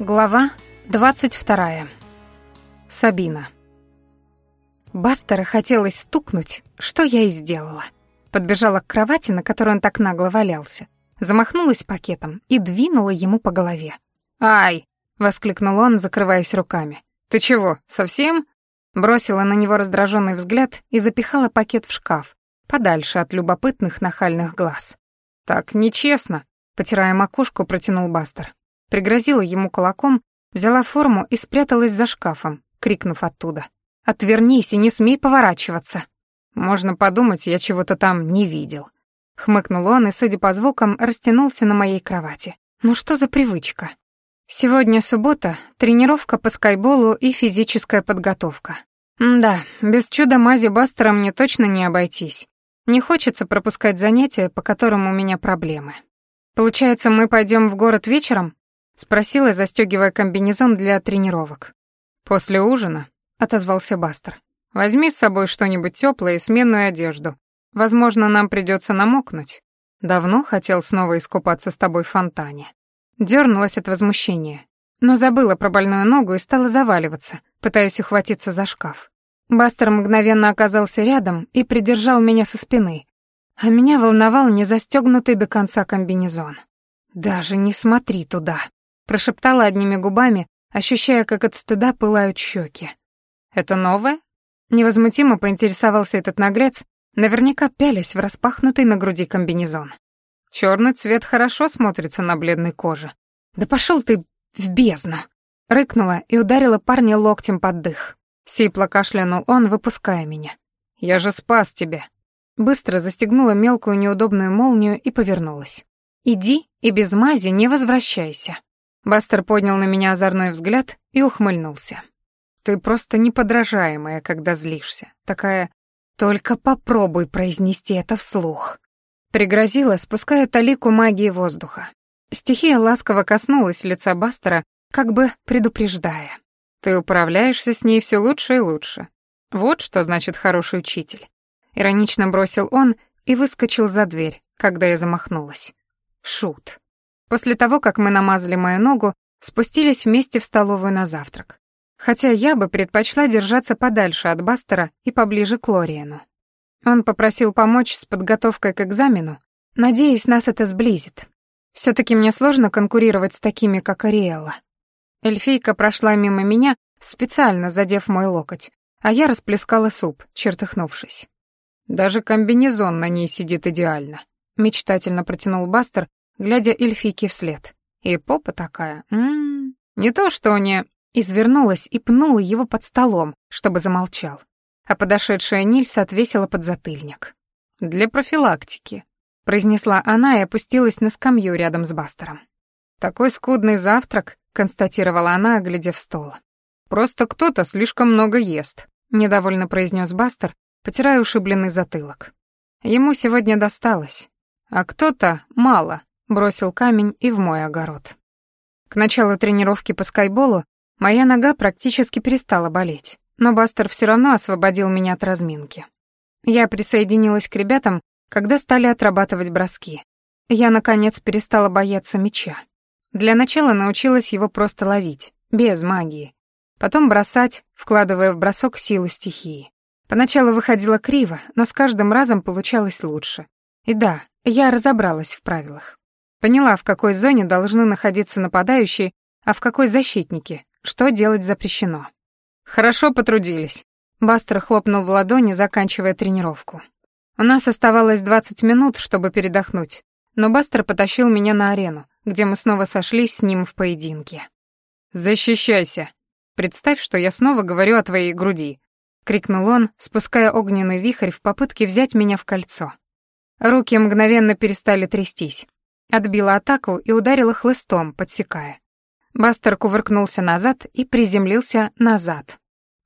Глава 22. Сабина. Бастера хотелось стукнуть, что я и сделала. Подбежала к кровати, на которой он так нагло валялся, замахнулась пакетом и двинула ему по голове. «Ай!» — воскликнул он, закрываясь руками. «Ты чего, совсем?» Бросила на него раздраженный взгляд и запихала пакет в шкаф, подальше от любопытных нахальных глаз. «Так нечестно», — потирая макушку, протянул Бастер пригрозила ему кулаком, взяла форму и спряталась за шкафом, крикнув оттуда. «Отвернись и не смей поворачиваться!» «Можно подумать, я чего-то там не видел». Хмыкнул он и, судя по звукам, растянулся на моей кровати. «Ну что за привычка?» «Сегодня суббота, тренировка по скайболу и физическая подготовка. М да, без чуда-мази Бастера мне точно не обойтись. Не хочется пропускать занятия, по которым у меня проблемы. Получается, мы пойдем в город вечером? Спросила, застегивая комбинезон для тренировок. «После ужина», — отозвался Бастер. «Возьми с собой что-нибудь тёплое и сменную одежду. Возможно, нам придётся намокнуть. Давно хотел снова искупаться с тобой в фонтане». Дёрнулась от возмущения, но забыла про больную ногу и стала заваливаться, пытаясь ухватиться за шкаф. Бастер мгновенно оказался рядом и придержал меня со спины, а меня волновал незастёгнутый до конца комбинезон. «Даже не смотри туда», Прошептала одними губами, ощущая, как от стыда пылают щеки. «Это новое?» Невозмутимо поинтересовался этот наглец, наверняка пялись в распахнутый на груди комбинезон. Черный цвет хорошо смотрится на бледной коже. «Да пошел ты в бездну!» Рыкнула и ударила парня локтем под дых. Сипло кашлянул он, выпуская меня. «Я же спас тебя!» Быстро застегнула мелкую неудобную молнию и повернулась. «Иди и без мази не возвращайся». Бастер поднял на меня озорной взгляд и ухмыльнулся. «Ты просто неподражаемая, когда злишься. Такая... Только попробуй произнести это вслух». Пригрозила, спуская талику магии воздуха. Стихия ласково коснулась лица Бастера, как бы предупреждая. «Ты управляешься с ней все лучше и лучше. Вот что значит хороший учитель». Иронично бросил он и выскочил за дверь, когда я замахнулась. Шут. После того, как мы намазали мою ногу, спустились вместе в столовую на завтрак. Хотя я бы предпочла держаться подальше от Бастера и поближе к Лориену. Он попросил помочь с подготовкой к экзамену. Надеюсь, нас это сблизит. все таки мне сложно конкурировать с такими, как Ариэлла. Эльфийка прошла мимо меня, специально задев мой локоть, а я расплескала суп, чертыхнувшись. Даже комбинезон на ней сидит идеально, мечтательно протянул Бастер, глядя эльфийке вслед. И попа такая, м, не то что не... Извернулась и пнула его под столом, чтобы замолчал. А подошедшая Нильс отвесила подзатыльник. «Для профилактики», — произнесла она и опустилась на скамью рядом с Бастером. «Такой скудный завтрак», — констатировала она, глядя в стол. «Просто кто-то слишком много ест», — недовольно произнес Бастер, потирая ушибленный затылок. Ему сегодня досталось, а кто-то мало, бросил камень и в мой огород. К началу тренировки по скайболу моя нога практически перестала болеть, но Бастер все равно освободил меня от разминки. Я присоединилась к ребятам, когда стали отрабатывать броски. Я, наконец, перестала бояться мяча. Для начала научилась его просто ловить, без магии. Потом бросать, вкладывая в бросок силу стихии. Поначалу выходило криво, но с каждым разом получалось лучше. И да, я разобралась в правилах. Поняла, в какой зоне должны находиться нападающие, а в какой защитники, что делать запрещено. «Хорошо потрудились», — Бастер хлопнул в ладони, заканчивая тренировку. У нас оставалось 20 минут, чтобы передохнуть, но Бастер потащил меня на арену, где мы снова сошлись с ним в поединке. «Защищайся! Представь, что я снова говорю о твоей груди», — крикнул он, спуская огненный вихрь в попытке взять меня в кольцо. Руки мгновенно перестали трястись. Отбила атаку и ударила хлыстом, подсекая. Бастер кувыркнулся назад и приземлился назад.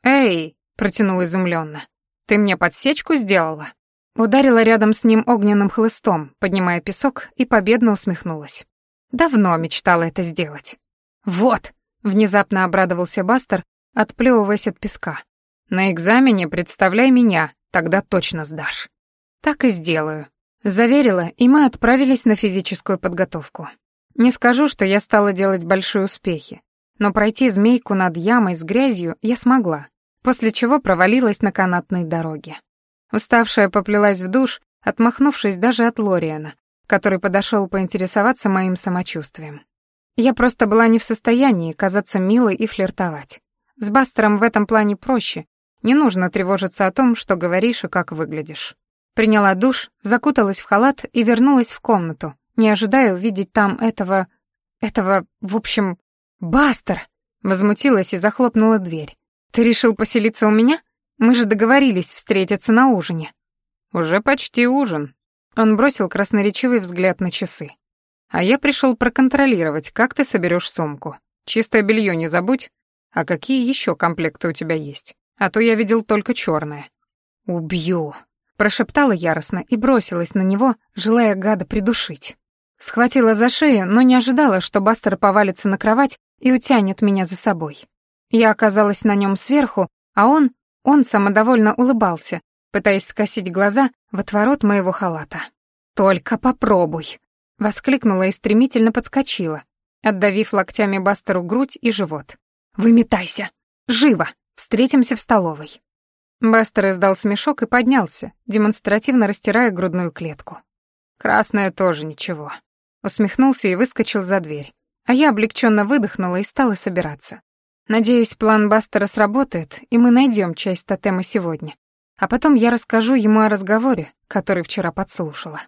«Эй!» — протянул изумленно. «Ты мне подсечку сделала?» Ударила рядом с ним огненным хлыстом, поднимая песок, и победно усмехнулась. Давно мечтала это сделать. «Вот!» — внезапно обрадовался Бастер, отплёвываясь от песка. «На экзамене представляй меня, тогда точно сдашь». «Так и сделаю», Заверила, и мы отправились на физическую подготовку. Не скажу, что я стала делать большие успехи. но пройти змейку над ямой с грязью я смогла, после чего провалилась на канатной дороге. Уставшая поплелась в душ, отмахнувшись даже от Лориана, который подошел поинтересоваться моим самочувствием. Я просто была не в состоянии казаться милой и флиртовать. С Бастером в этом плане проще, не нужно тревожиться о том, что говоришь и как выглядишь. Приняла душ, закуталась в халат и вернулась в комнату, не ожидая увидеть там этого... этого, в общем, Бастер! Возмутилась и захлопнула дверь. «Ты решил поселиться у меня? Мы же договорились встретиться на ужине». «Уже почти ужин». Он бросил красноречивый взгляд на часы. «А я пришел проконтролировать, как ты соберешь сумку. Чистое белье не забудь. А какие еще комплекты у тебя есть? А то я видел только черное. «Убью», — прошептала яростно и бросилась на него, желая гада придушить. Схватила за шею, но не ожидала, что Бастер повалится на кровать и утянет меня за собой. Я оказалась на нем сверху, а он, он самодовольно улыбался, пытаясь скосить глаза в отворот моего халата. «Только попробуй!» — воскликнула и стремительно подскочила, отдавив локтями Бастеру грудь и живот. «Выметайся! Живо! Встретимся в столовой!» Бастер издал смешок и поднялся, демонстративно растирая грудную клетку. «Красная тоже ничего». Усмехнулся и выскочил за дверь, а я облегченно выдохнула и стала собираться. Надеюсь, план Бастера сработает, и мы найдем часть тотема сегодня. А потом я расскажу ему о разговоре, который вчера подслушала.